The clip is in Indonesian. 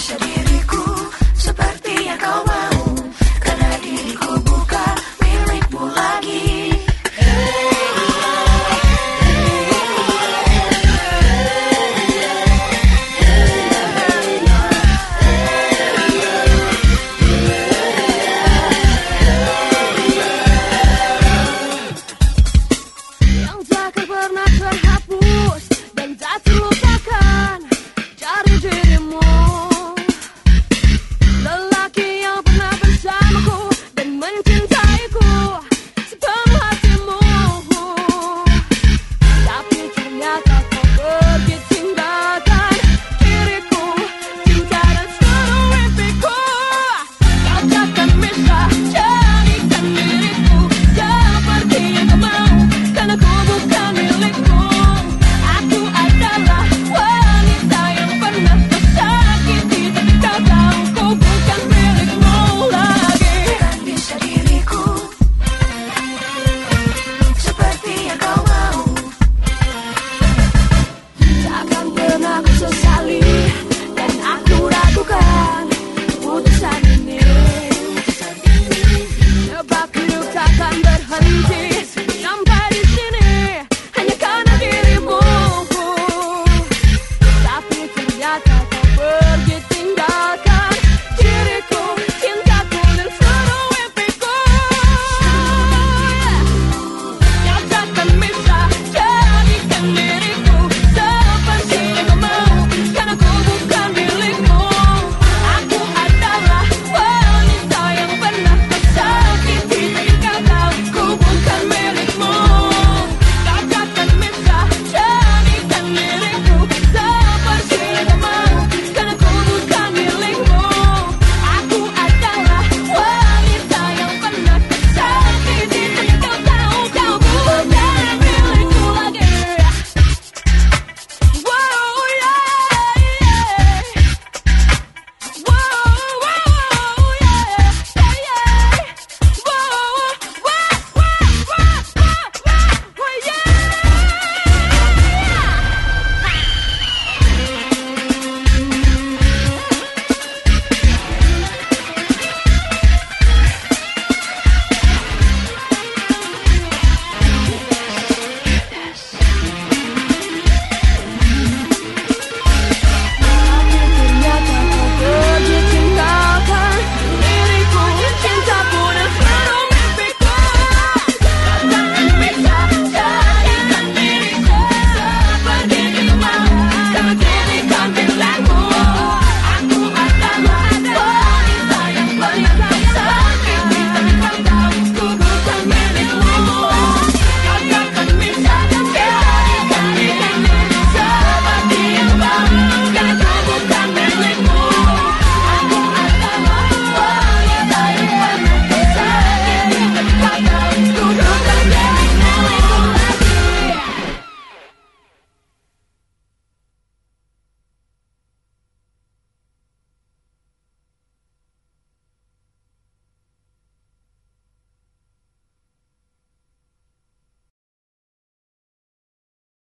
Indonesia diriku seperti yang kau mau